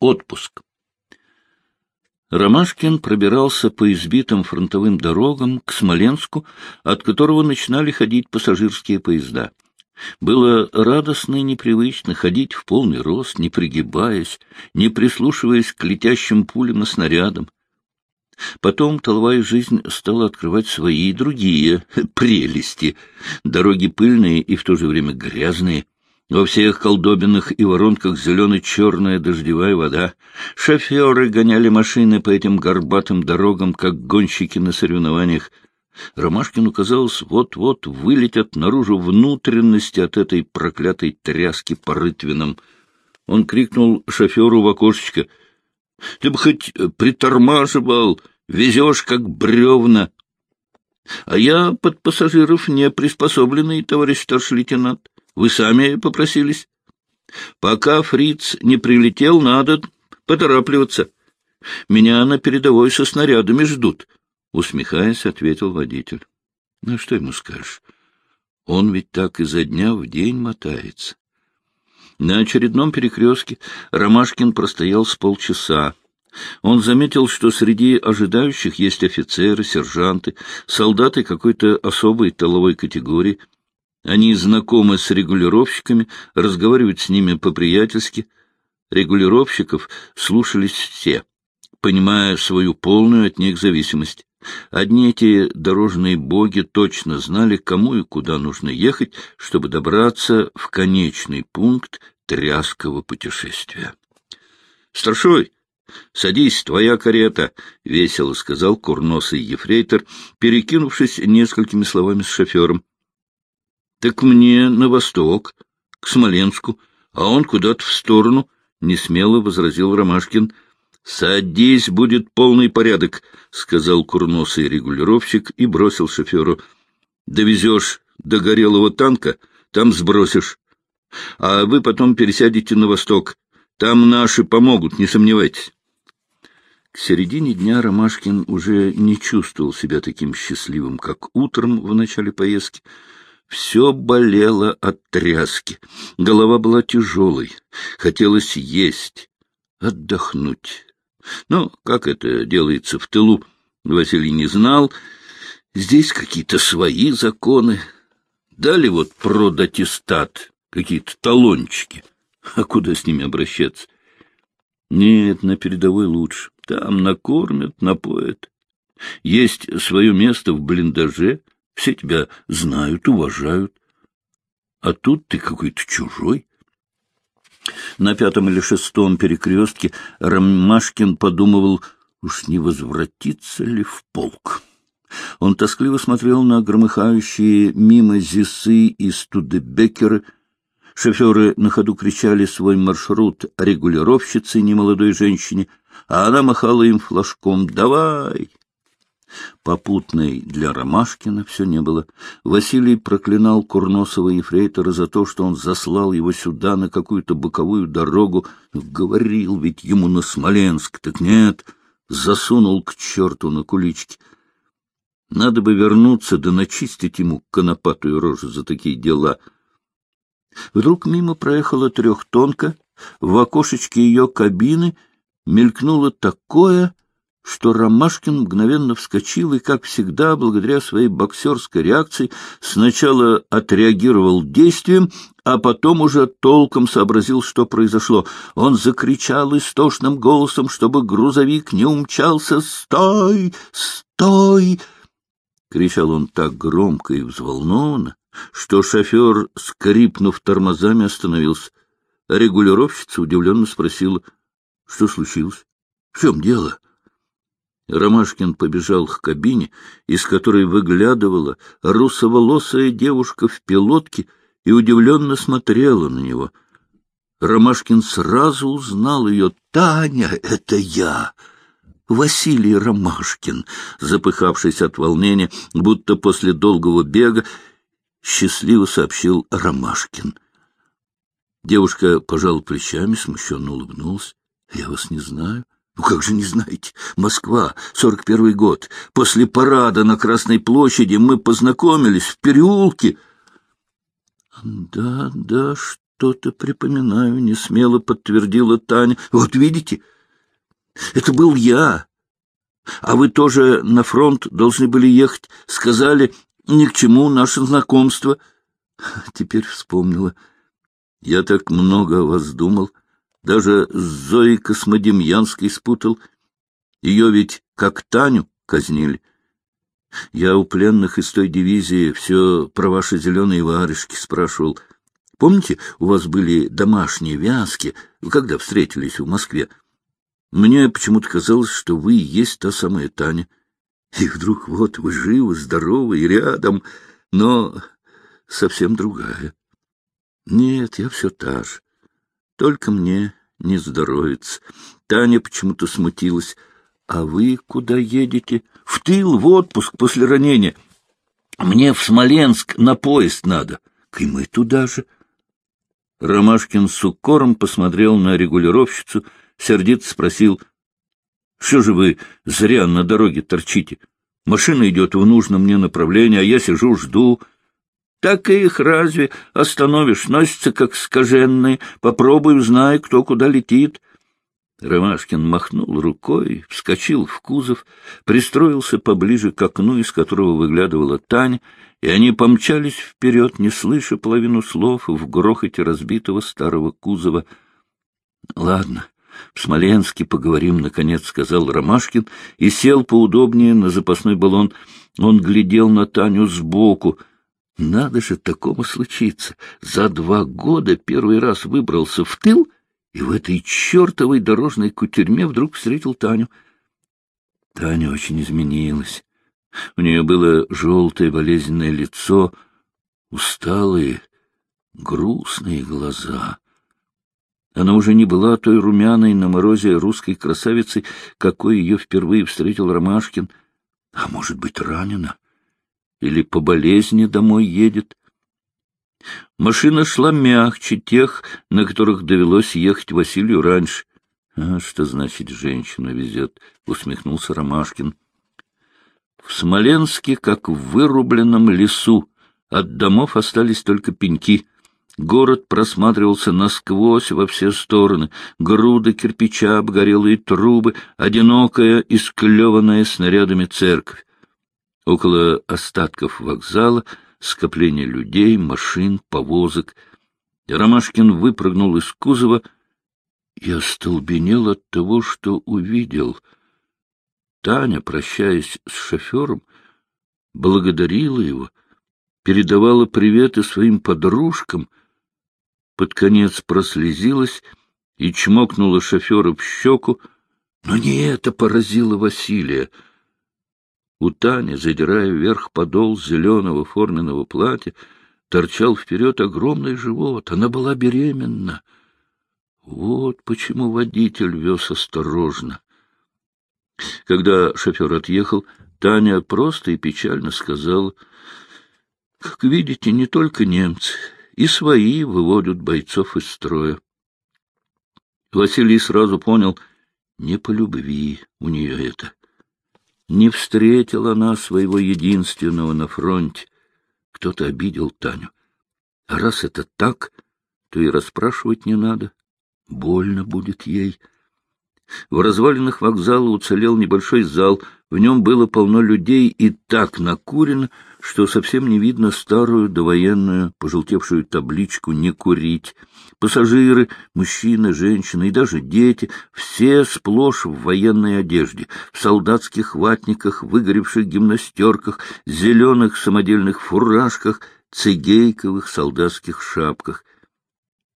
Отпуск. Ромашкин пробирался по избитым фронтовым дорогам к Смоленску, от которого начинали ходить пассажирские поезда. Было радостно и непривычно ходить в полный рост, не пригибаясь, не прислушиваясь к летящим пулям и снарядам. Потом толовая жизнь стала открывать свои и другие прелести. Дороги пыльные и в то же время грязные — во всех колдобинах и воронках зелено-черная дождевая вода. Шоферы гоняли машины по этим горбатым дорогам, как гонщики на соревнованиях. Ромашкину казалось, вот-вот вылетят наружу внутренности от этой проклятой тряски по рытвинам. Он крикнул шоферу в окошечко. — Ты бы хоть притормаживал, везешь как бревна. — А я под пассажиров не приспособленный, товарищ старший лейтенант. Вы сами попросились. Пока фриц не прилетел, надо поторапливаться. Меня на передовой со снарядами ждут, — усмехаясь, ответил водитель. Ну, что ему скажешь? Он ведь так изо дня в день мотается. На очередном перекрестке Ромашкин простоял с полчаса. Он заметил, что среди ожидающих есть офицеры, сержанты, солдаты какой-то особой толовой категории — они знакомы с регулировщиками, разговаривают с ними по-приятельски. Регулировщиков слушались все, понимая свою полную от них зависимость. Одни эти дорожные боги точно знали, кому и куда нужно ехать, чтобы добраться в конечный пункт тряского путешествия. — Старшой, садись, твоя карета, — весело сказал курносый ефрейтор, перекинувшись несколькими словами с шофером. — Так мне на восток, к Смоленску, а он куда-то в сторону, — несмело возразил Ромашкин. — Садись, будет полный порядок, — сказал курносый регулировщик и бросил шоферу. — Довезешь до горелого танка, там сбросишь. А вы потом пересядете на восток. Там наши помогут, не сомневайтесь. К середине дня Ромашкин уже не чувствовал себя таким счастливым, как утром в начале поездки. Все болело от тряски, голова была тяжелой, хотелось есть, отдохнуть. Но как это делается в тылу, Василий не знал. Здесь какие-то свои законы. Дали вот продатистат, какие-то талончики. А куда с ними обращаться? Нет, на передовой лучше. Там накормят, напоят. Есть свое место в блиндаже — все тебя знают, уважают. А тут ты какой-то чужой. На пятом или шестом перекрестке Ромашкин подумывал, уж не возвратиться ли в полк. Он тоскливо смотрел на громыхающие мимо Зисы и Студебекеры. Шоферы на ходу кричали свой маршрут регулировщице немолодой женщине, а она махала им флажком «Давай, Попутной для Ромашкина все не было. Василий проклинал Курносова ефрейтора за то, что он заслал его сюда на какую-то боковую дорогу. Говорил ведь ему на Смоленск, так нет, засунул к черту на кулички. Надо бы вернуться да начистить ему конопатую рожу за такие дела. Вдруг мимо проехала трехтонка, в окошечке ее кабины мелькнуло такое что Ромашкин мгновенно вскочил и, как всегда, благодаря своей боксерской реакции, сначала отреагировал действием, а потом уже толком сообразил, что произошло. Он закричал истошным голосом, чтобы грузовик не умчался. «Стой! Стой!» Кричал он так громко и взволнованно, что шофер, скрипнув тормозами, остановился. регулировщица удивленно спросила, что случилось? — В чем дело? — Ромашкин побежал к кабине, из которой выглядывала русоволосая девушка в пилотке и удивленно смотрела на него. Ромашкин сразу узнал ее. «Таня, это я!» Василий Ромашкин, запыхавшись от волнения, будто после долгого бега, счастливо сообщил Ромашкин. Девушка пожала плечами, смущенно улыбнулась. — Я вас не знаю. — ну как же не знаете? Москва, сорок первый год. После парада на Красной площади мы познакомились в переулке. Да, да, что-то припоминаю, — несмело подтвердила Таня. — Вот видите, это был я. А вы тоже на фронт должны были ехать. Сказали, ни к чему наше знакомство. Теперь вспомнила. Я так много о вас думал. Даже с Зоей Космодемьянской спутал. Ее ведь как Таню казнили. Я у пленных из той дивизии все про ваши зеленые варежки спрашивал. Помните, у вас были домашние вязки, когда встретились в Москве? Мне почему-то казалось, что вы и есть та самая Таня. И вдруг вот вы живы, здоровы и рядом, но совсем другая. Нет, я все та же. Только мне не здоровится. Таня почему-то смутилась. А вы куда едете? В тыл, в отпуск после ранения. Мне в Смоленск на поезд надо. И мы туда же. Ромашкин с укором посмотрел на регулировщицу, сердито спросил, — Что же вы зря на дороге торчите? Машина идет в нужном мне направлении, а я сижу, жду. Так и их разве остановишь? Носятся, как скаженные. Попробуй, узнай, кто куда летит. Ромашкин махнул рукой, вскочил в кузов, пристроился поближе к окну, из которого выглядывала Таня, и они помчались вперед, не слыша половину слов в грохоте разбитого старого кузова. — Ладно, в Смоленске поговорим, — наконец сказал Ромашкин и сел поудобнее на запасной баллон. Он глядел на Таню сбоку. Надо же такому случиться. За два года первый раз выбрался в тыл и в этой чертовой дорожной кутерьме вдруг встретил Таню. Таня очень изменилась. У нее было желтое болезненное лицо, усталые, грустные глаза. Она уже не была той румяной на морозе русской красавицей, какой ее впервые встретил Ромашкин. А может быть, ранена? Или по болезни домой едет? Машина шла мягче тех, на которых довелось ехать Василию раньше. — А что значит женщина везет? — усмехнулся Ромашкин. В Смоленске, как в вырубленном лесу, от домов остались только пеньки. Город просматривался насквозь во все стороны. Груды кирпича, обгорелые трубы, одинокая, исклеванная снарядами церковь. Около остатков вокзала скопление людей, машин, повозок. Ромашкин выпрыгнул из кузова и остолбенел от того, что увидел. Таня, прощаясь с шофером, благодарила его, передавала приветы своим подружкам, под конец прослезилась и чмокнула шофера в щеку, но не это поразило Василия. У Тани, задирая вверх подол зеленого форменного платья, торчал вперед огромный живот. Она была беременна. Вот почему водитель вез осторожно. Когда шофер отъехал, Таня просто и печально сказала, «Как видите, не только немцы, и свои выводят бойцов из строя». Василий сразу понял, не по любви у нее это. Не встретила она своего единственного на фронте. Кто-то обидел Таню. А раз это так, то и расспрашивать не надо. Больно будет ей. В развалинах вокзала уцелел небольшой зал, в нем было полно людей и так накурено, что совсем не видно старую довоенную пожелтевшую табличку «Не курить». Пассажиры, мужчины, женщины и даже дети, все сплошь в военной одежде, в солдатских ватниках, выгоревших гимнастерках, зеленых самодельных фуражках, цигейковых солдатских шапках.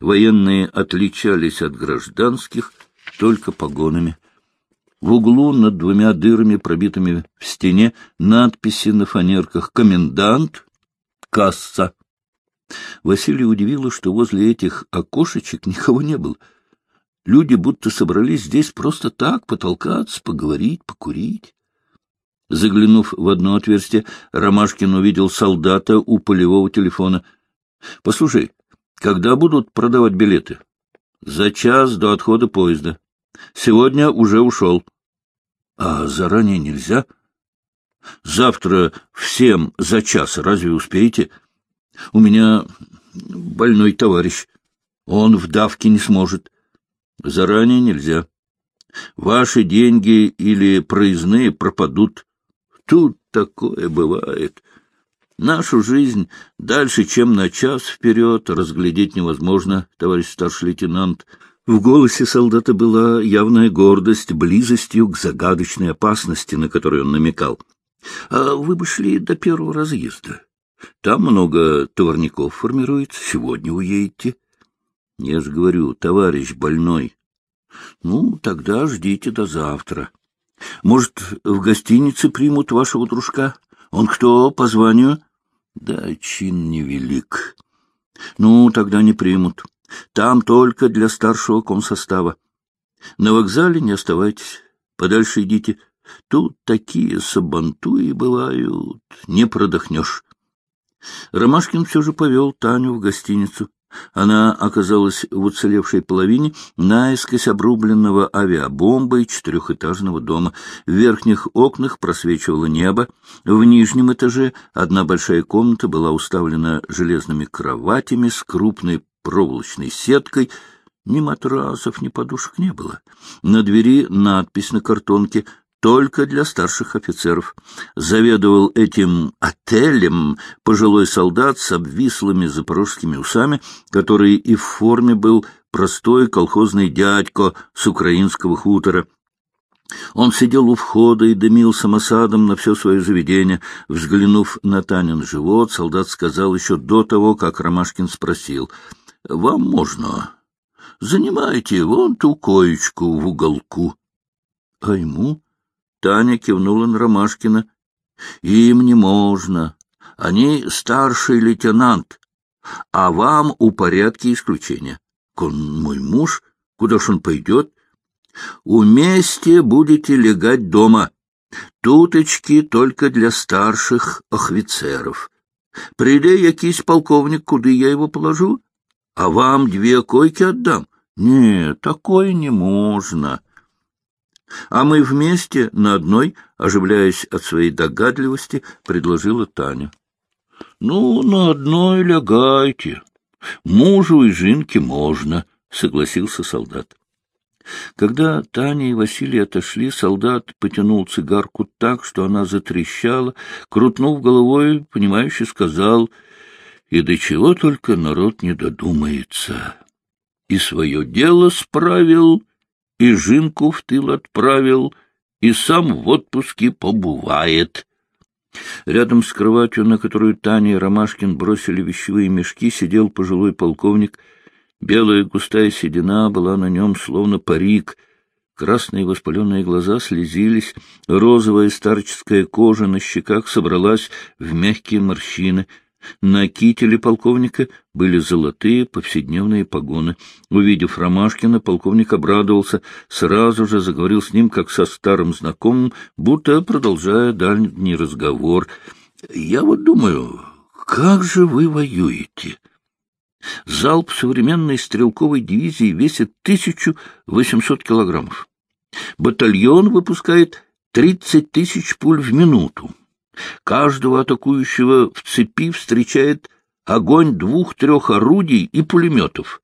Военные отличались от гражданских только погонами. В углу над двумя дырами, пробитыми в стене, надписи на фанерках «Комендант», «Касса». Василий удивило, что возле этих окошечек никого не было. Люди будто собрались здесь просто так, потолкаться, поговорить, покурить. Заглянув в одно отверстие, Ромашкин увидел солдата у полевого телефона. — Послушай, когда будут продавать билеты? — За час до отхода поезда. Сегодня уже ушел. — А заранее нельзя? — Завтра всем за час разве успеете? — У меня больной товарищ. Он в давке не сможет. Заранее нельзя. Ваши деньги или проездные пропадут. Тут такое бывает. Нашу жизнь дальше, чем на час вперед, разглядеть невозможно, товарищ старший лейтенант. В голосе солдата была явная гордость близостью к загадочной опасности, на которую он намекал. — А вы бы шли до первого разъезда. Там много товарников формируется. Сегодня уедете. — Я же говорю, товарищ больной. — Ну, тогда ждите до завтра. Может, в гостинице примут вашего дружка? Он кто по званию? — Да, чин невелик. — Ну, тогда не примут. Там только для старшего комсостава. На вокзале не оставайтесь, подальше идите. Тут такие сабантуи бывают, не продохнешь. Ромашкин все же повел Таню в гостиницу. Она оказалась в уцелевшей половине наискось обрубленного авиабомбой четырехэтажного дома. В верхних окнах просвечивало небо. В нижнем этаже одна большая комната была уставлена железными кроватями с крупной проволочной сеткой. Ни матрасов, ни подушек не было. На двери надпись на картонке только для старших офицеров. Заведовал этим отелем пожилой солдат с обвислыми запорожскими усами, который и в форме был простой колхозный дядько с украинского хутора. Он сидел у входа и дымил самосадом на все свое заведение. Взглянув на Танин живот, солдат сказал еще до того, как Ромашкин спросил —— Вам можно. Занимайте вон ту коечку в уголку. — А ему? Таня кивнула на Ромашкина. — Им не можно. Они старший лейтенант. А вам у порядке исключения. Он мой муж. Куда ж он пойдет? Вместе будете легать дома. Туточки только для старших офицеров. Прийде якийсь полковник, куда я его положу? а вам две койки отдам. Нет, такое не можно. А мы вместе на одной, оживляясь от своей догадливости, предложила Таня. Ну, на одной лягайте. Мужу и жинке можно, согласился солдат. Когда Таня и Василий отошли, солдат потянул цигарку так, что она затрещала, крутнув головой, понимающе сказал — и до чего только народ не додумается. И свое дело справил, и жинку в тыл отправил, и сам в отпуске побывает. Рядом с кроватью, на которую Таня и Ромашкин бросили вещевые мешки, сидел пожилой полковник. Белая густая седина была на нем словно парик — Красные воспаленные глаза слезились, розовая старческая кожа на щеках собралась в мягкие морщины, на кителе полковника были золотые повседневные погоны. Увидев Ромашкина, полковник обрадовался, сразу же заговорил с ним, как со старым знакомым, будто продолжая дальний разговор. — Я вот думаю, как же вы воюете? Залп современной стрелковой дивизии весит 1800 килограммов. Батальон выпускает 30 тысяч пуль в минуту. Каждого атакующего в цепи встречает огонь двух-трех орудий и пулеметов.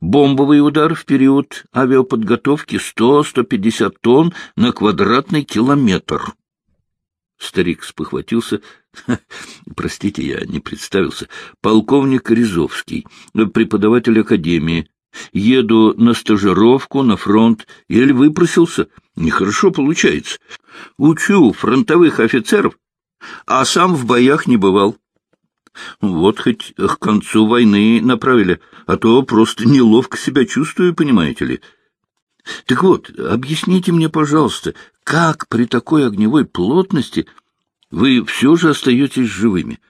Бомбовый удар в период авиаподготовки 100-150 тонн на квадратный километр. Старик спохватился. Простите, я не представился. Полковник Рязовский, преподаватель академии. Еду на стажировку на фронт. Еле выпросился. Нехорошо получается. Учу фронтовых офицеров, а сам в боях не бывал. Вот хоть к концу войны направили, а то просто неловко себя чувствую, понимаете ли. Так вот, объясните мне, пожалуйста, как при такой огневой плотности вы все же остаетесь живыми?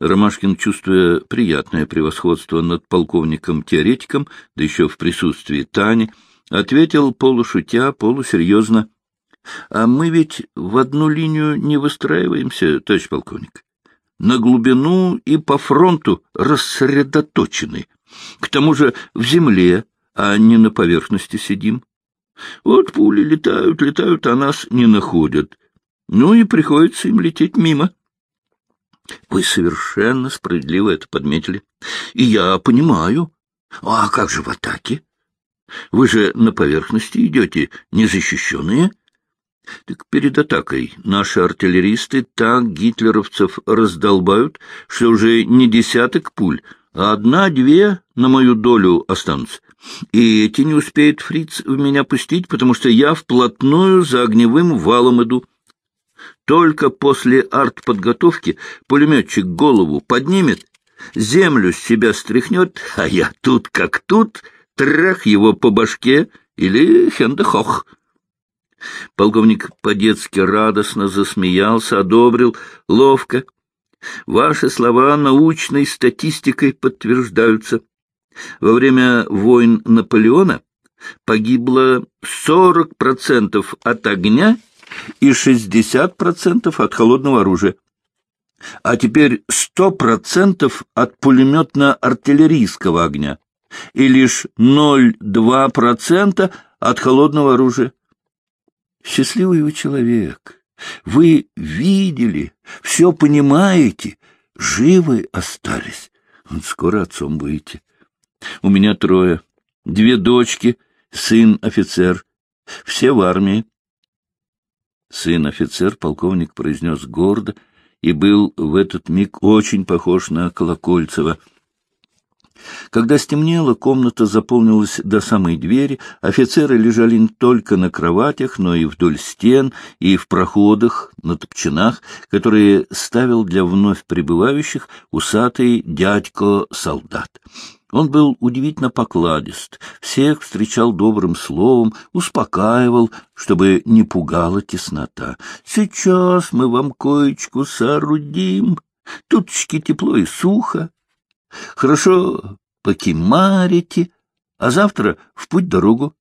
Ромашкин, чувствуя приятное превосходство над полковником-теоретиком, да еще в присутствии Тани, ответил полушутя, полусерьезно. — А мы ведь в одну линию не выстраиваемся, товарищ полковник. На глубину и по фронту рассредоточены. К тому же в земле, а не на поверхности сидим. Вот пули летают, летают, а нас не находят. Ну и приходится им лететь мимо. Вы совершенно справедливо это подметили. И я понимаю. А как же в атаке? Вы же на поверхности идете, незащищенные. Так перед атакой наши артиллеристы так гитлеровцев раздолбают, что уже не десяток пуль, а одна-две на мою долю останутся. И эти не успеет фриц в меня пустить, потому что я вплотную за огневым валом иду. Только после артподготовки пулеметчик голову поднимет, землю с себя стряхнет, а я тут как тут, трах его по башке или хендехох. Полковник по-детски радостно засмеялся, одобрил, ловко. Ваши слова научной статистикой подтверждаются. Во время войн Наполеона погибло 40% от огня и 60% от холодного оружия. А теперь 100% от пулеметно-артиллерийского огня и лишь 0,2% от холодного оружия. Счастливый вы человек. Вы видели, все понимаете, живы остались. Скоро отцом будете. У меня трое. Две дочки, сын офицер. Все в армии. Сын офицер, полковник произнес гордо, и был в этот миг очень похож на Колокольцева — когда стемнело, комната заполнилась до самой двери, офицеры лежали не только на кроватях, но и вдоль стен, и в проходах, на топчинах, которые ставил для вновь прибывающих усатый дядько-солдат. Он был удивительно покладист, всех встречал добрым словом, успокаивал, чтобы не пугала теснота. «Сейчас мы вам коечку соорудим, туточки тепло и сухо, Хорошо покимарите, а завтра в путь дорогу.